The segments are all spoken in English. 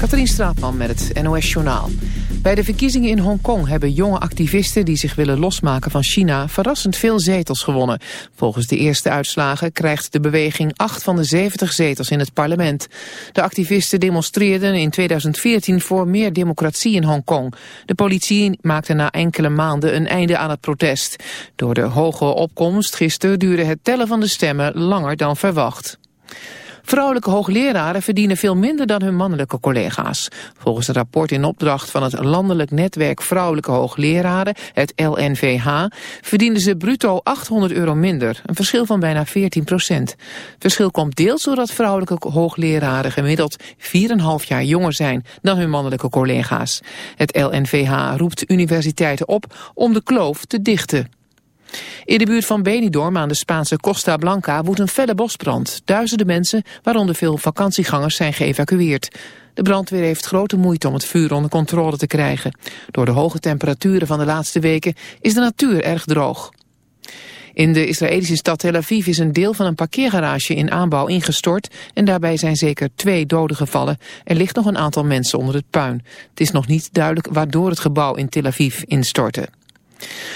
Katrien Straatman met het NOS Journaal. Bij de verkiezingen in Hongkong hebben jonge activisten die zich willen losmaken van China verrassend veel zetels gewonnen. Volgens de eerste uitslagen krijgt de beweging acht van de 70 zetels in het parlement. De activisten demonstreerden in 2014 voor meer democratie in Hongkong. De politie maakte na enkele maanden een einde aan het protest. Door de hoge opkomst gisteren duurde het tellen van de stemmen langer dan verwacht. Vrouwelijke hoogleraren verdienen veel minder dan hun mannelijke collega's. Volgens een rapport in opdracht van het Landelijk Netwerk Vrouwelijke Hoogleraren, het LNVH, verdienen ze bruto 800 euro minder, een verschil van bijna 14 procent. Het verschil komt deels doordat vrouwelijke hoogleraren gemiddeld 4,5 jaar jonger zijn dan hun mannelijke collega's. Het LNVH roept universiteiten op om de kloof te dichten. In de buurt van Benidorm aan de Spaanse Costa Blanca woedt een felle bosbrand. Duizenden mensen, waaronder veel vakantiegangers, zijn geëvacueerd. De brandweer heeft grote moeite om het vuur onder controle te krijgen. Door de hoge temperaturen van de laatste weken is de natuur erg droog. In de Israëlische stad Tel Aviv is een deel van een parkeergarage in aanbouw ingestort en daarbij zijn zeker twee doden gevallen. Er ligt nog een aantal mensen onder het puin. Het is nog niet duidelijk waardoor het gebouw in Tel Aviv instortte.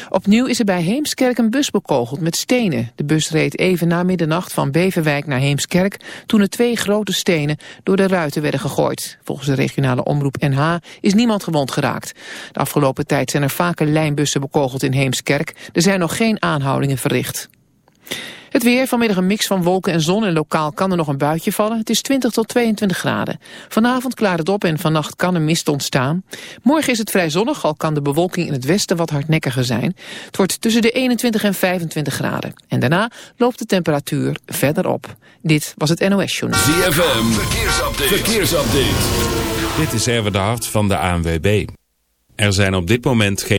Opnieuw is er bij Heemskerk een bus bekogeld met stenen. De bus reed even na middernacht van Beverwijk naar Heemskerk... toen er twee grote stenen door de ruiten werden gegooid. Volgens de regionale omroep NH is niemand gewond geraakt. De afgelopen tijd zijn er vaker lijnbussen bekogeld in Heemskerk. Er zijn nog geen aanhoudingen verricht. Het weer, vanmiddag een mix van wolken en zon en lokaal kan er nog een buitje vallen. Het is 20 tot 22 graden. Vanavond klaart het op en vannacht kan er mist ontstaan. Morgen is het vrij zonnig, al kan de bewolking in het westen wat hardnekkiger zijn. Het wordt tussen de 21 en 25 graden. En daarna loopt de temperatuur verder op. Dit was het NOS Journal. ZFM, verkeersupdate. verkeersupdate. Dit is Erwin de Hart van de ANWB. Er zijn op dit moment geen...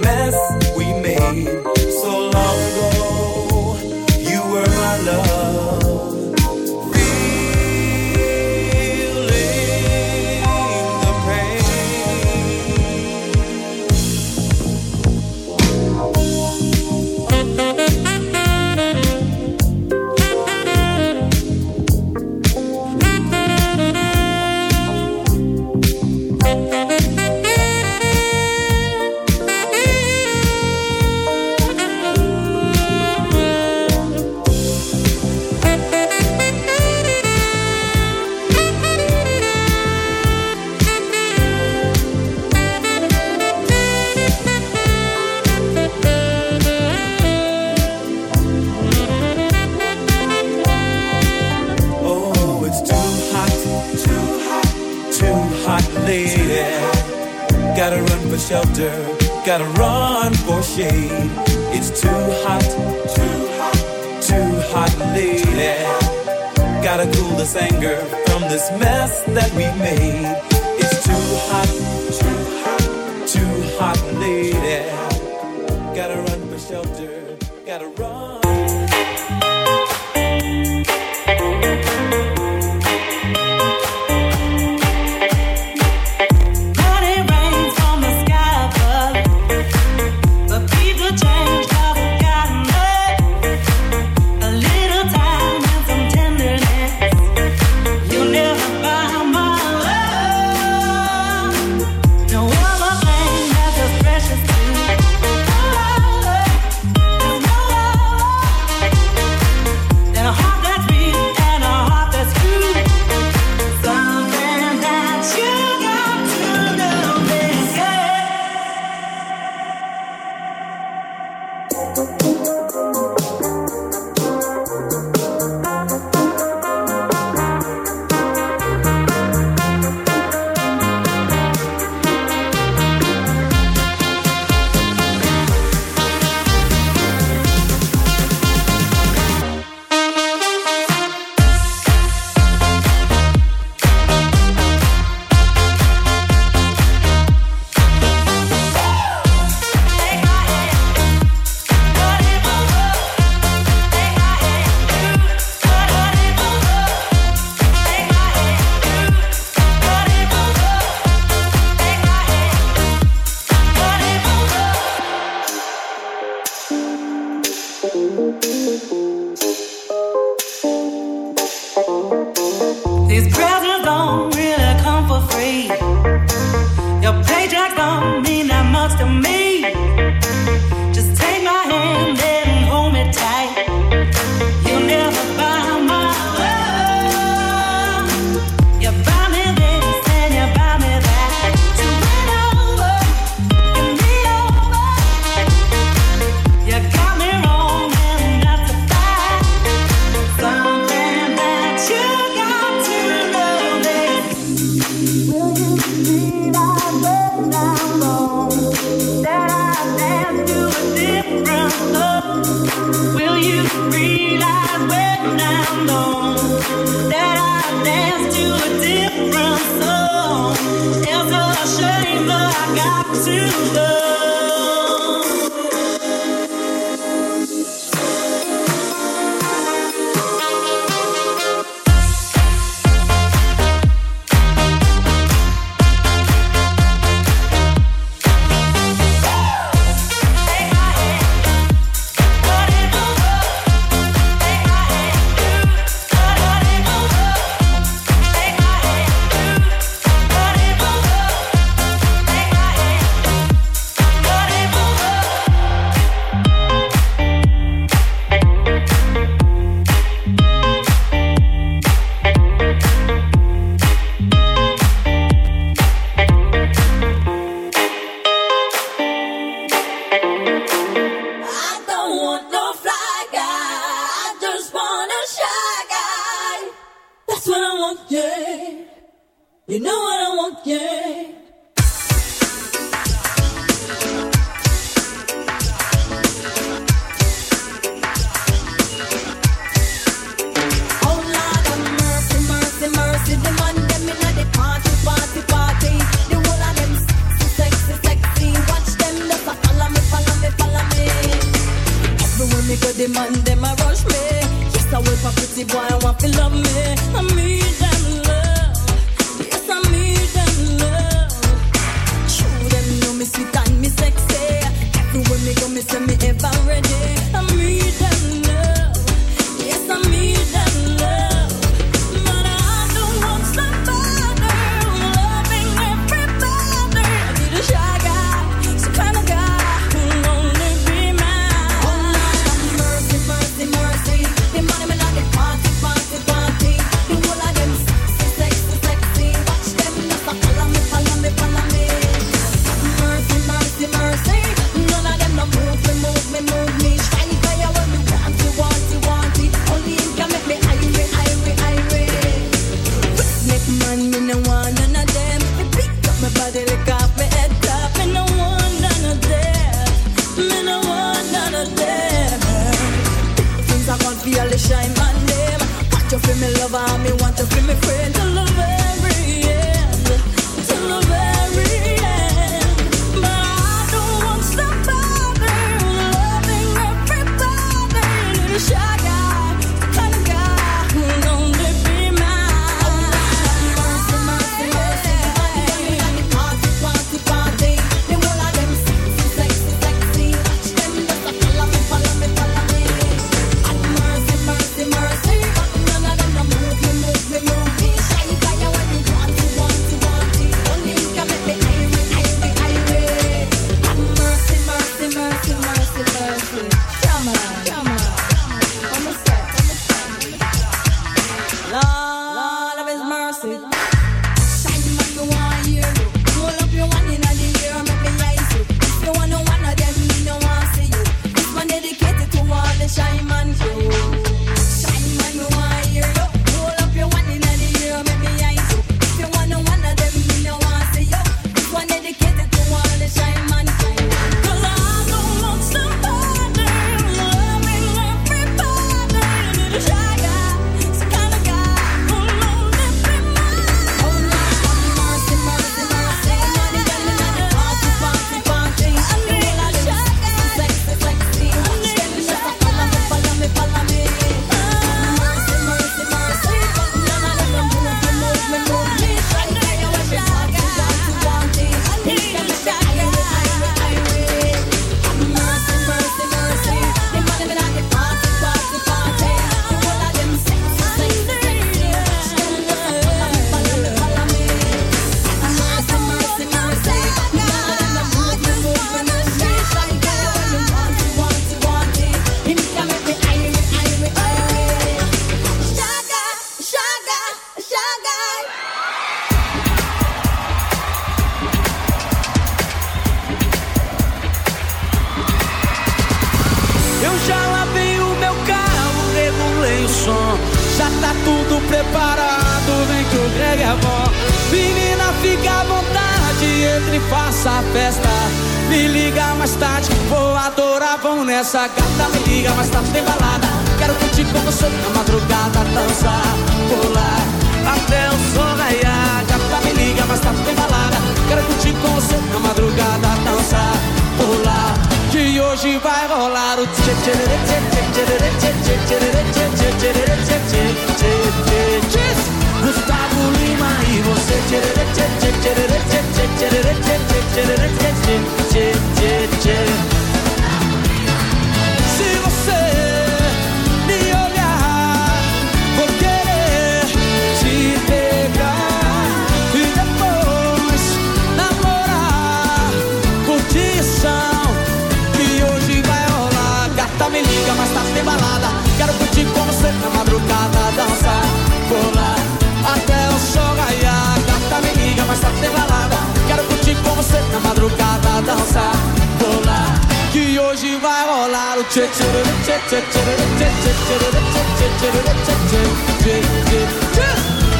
mess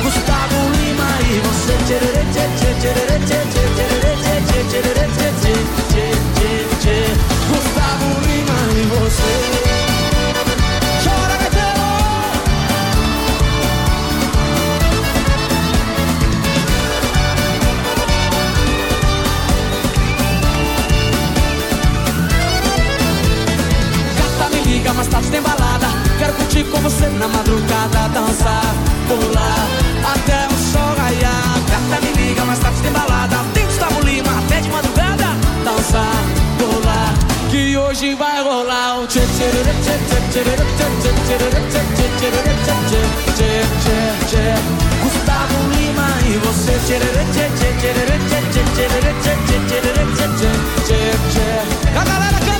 Gustavo Lima e você você na madrugada dançar, pular até o sol raiar. Aperta, me liga, mas tarde tem balada. Tem Gustavo Lima até de madrugada dançar, pular. Que hoje vai rolar o tchê tchê tchê tchê tchê tchê tchê tchê tchê Gustavo Lima e você tchê tchê tchê tchê tchê tchê tchê tchê tchê tchê tchê tchê A galera canta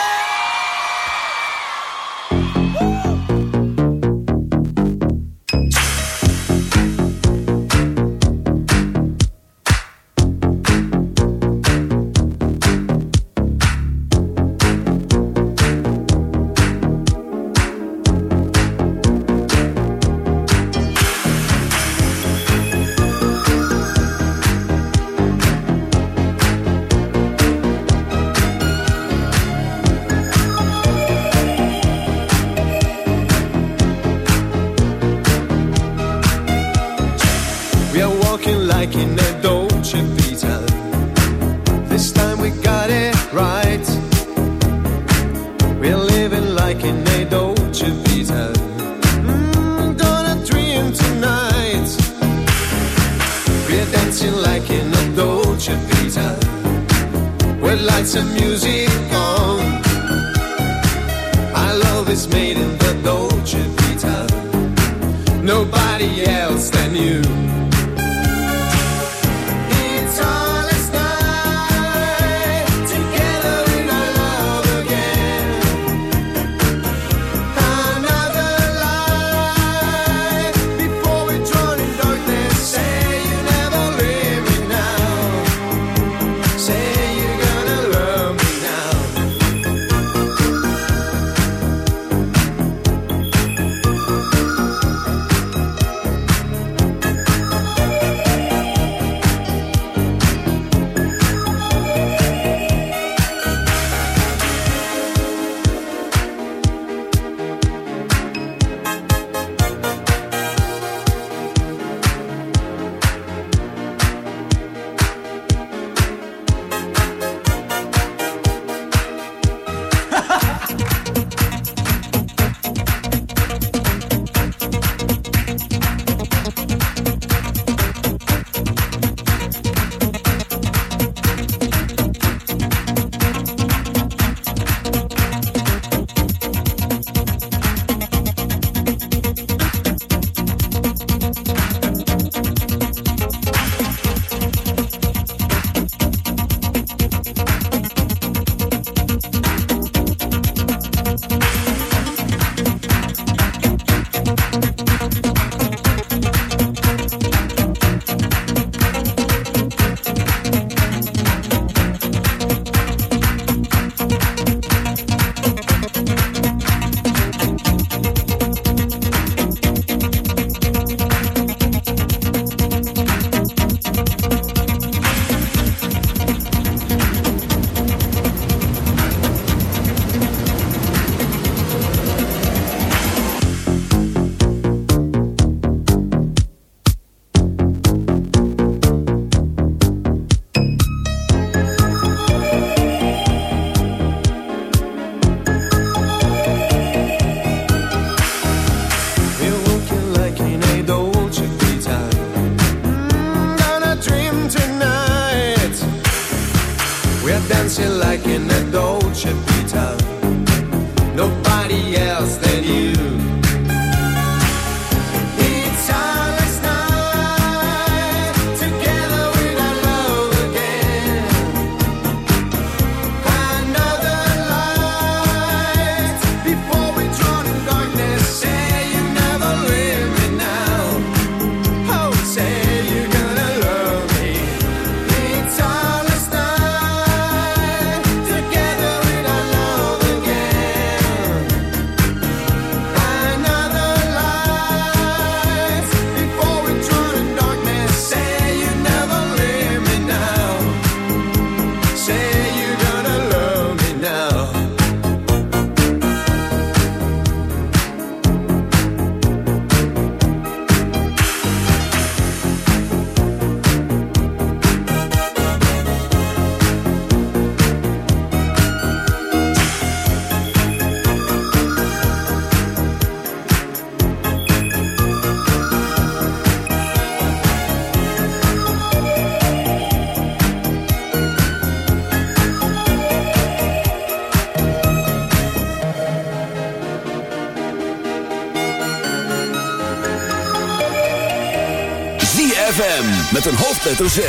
met een hoofdletter Z.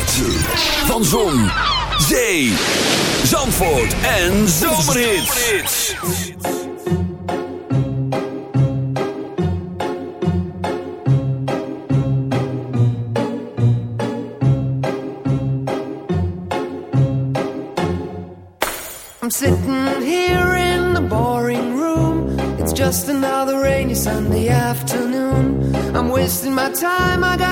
Van Zon, Zee, Zandvoort en Zomerhits. I'm sitting here in the boring room. It's just another rainy Sunday afternoon. I'm wasting my time, I got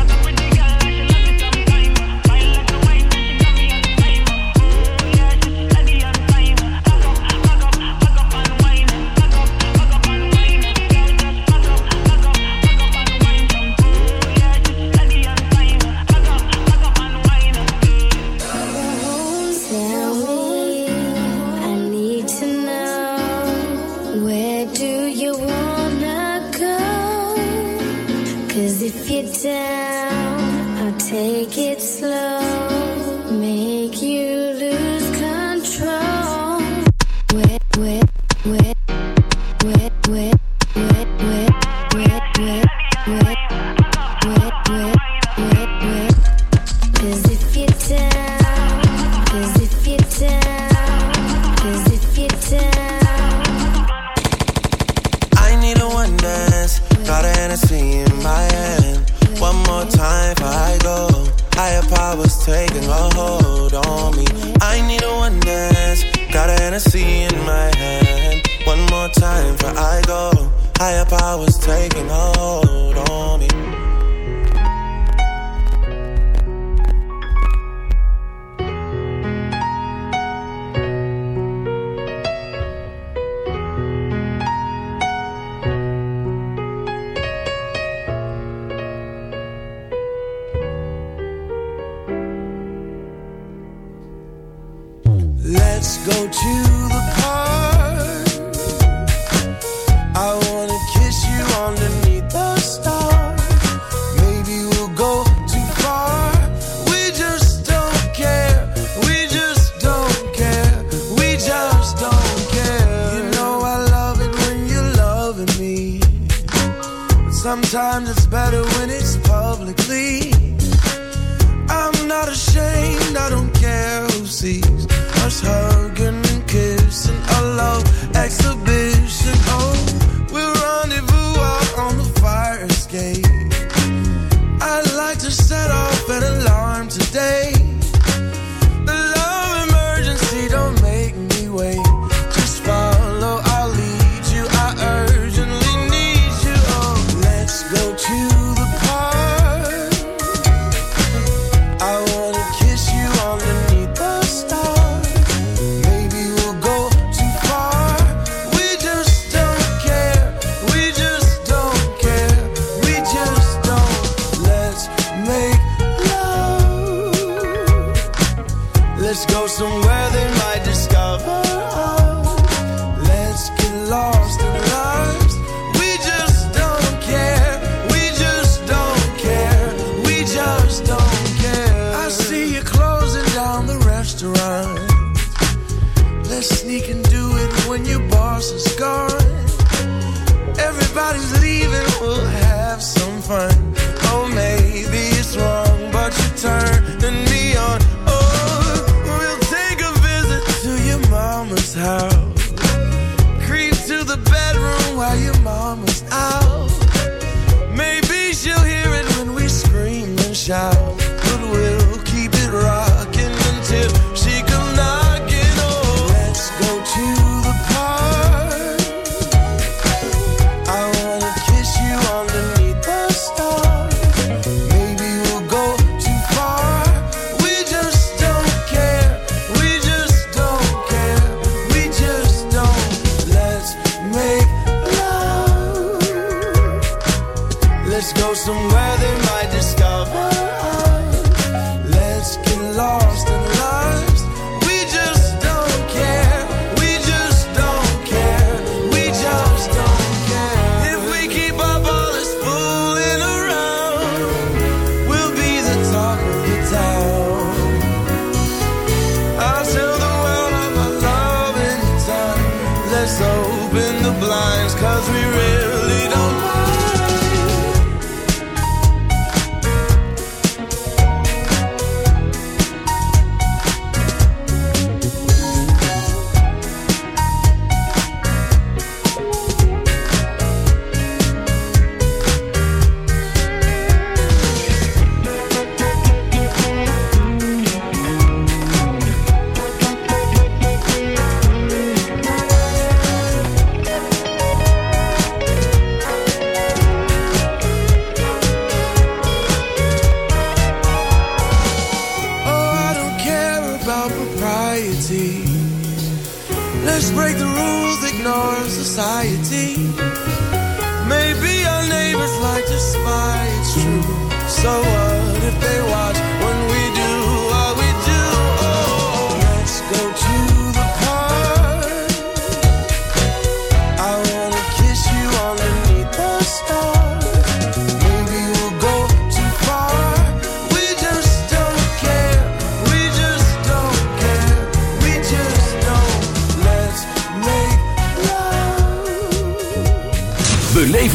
Maybe our neighbors like to spy, it's true. So what if they watch?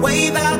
wave out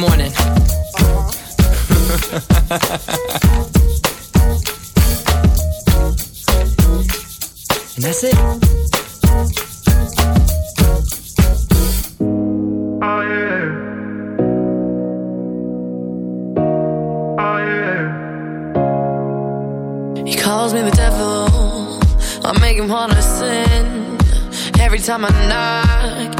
Morning. and that's it. He calls me the devil. I make him wanna sin. Every time I knock,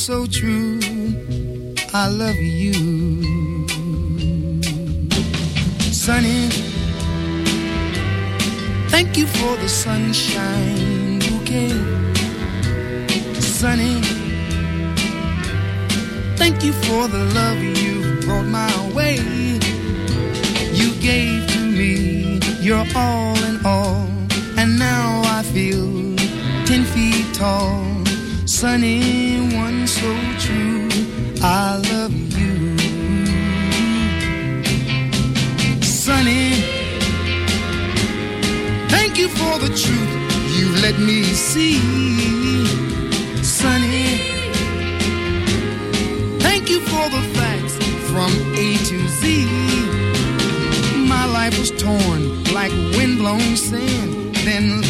so true. I love you. blown sand, then